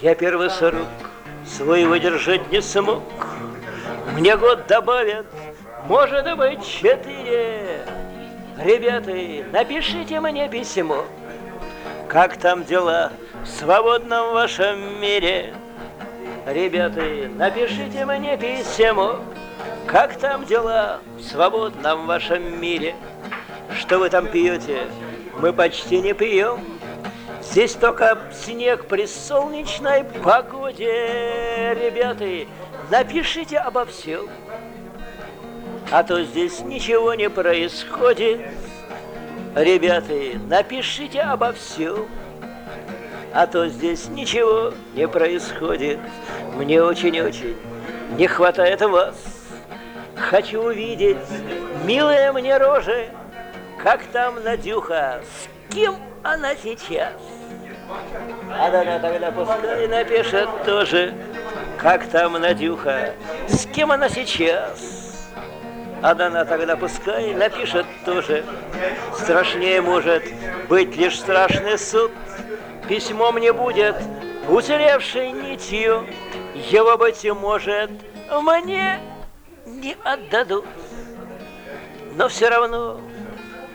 Я первый срок свой выдержать не смог. Мне год добавят, может быть, четыре. Ребята, напишите мне письмо. Как там дела в свободном вашем мире? Ребята, напишите мне письмо. Как там дела в свободном вашем мире? Что вы там пьете? Мы почти не пьем. Здесь только снег при солнечной погоде. Ребята, напишите обо всем. А то здесь ничего не происходит. Ребята, напишите обо всем. А то здесь ничего не происходит. Мне очень-очень не хватает вас. Хочу увидеть, милые мне рожи, как там Надюха, кем она сейчас. А да, тогда пускай напишет тоже, как там Надюха, с кем она сейчас. А Дана тогда пускай напишет тоже. Страшнее может быть лишь страшный суд. Письмо мне будет уцелевшей нитью. Его, быть может, мне не отдадут. Но все равно,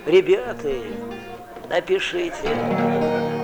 ребята, Напишите.